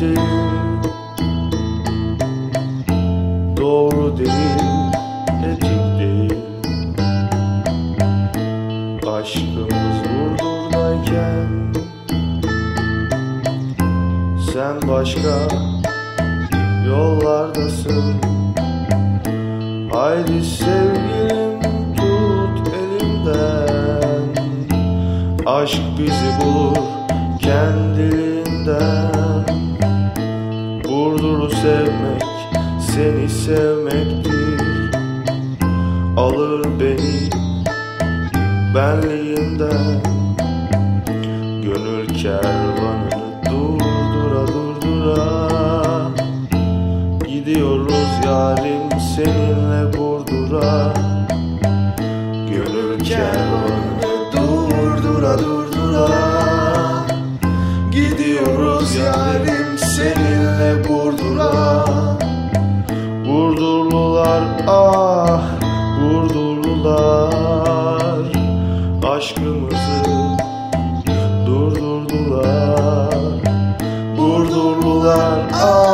geçti. Doğru değil, etik değil Aşkımız Burdur'dayken Sen başka yollardasın. Haydi sevgilim tut elimden Aşk bizi bulur kendiliğinden sevmek seni sevmektir Alır beni benliğinden. Gönül kervanını durdura durdura Gidiyoruz yarim seninle Burdur'a. Gönül kervanını durdura durdura Gidiyoruz yarim Aşkımızı durdurdular. Burdurlular ah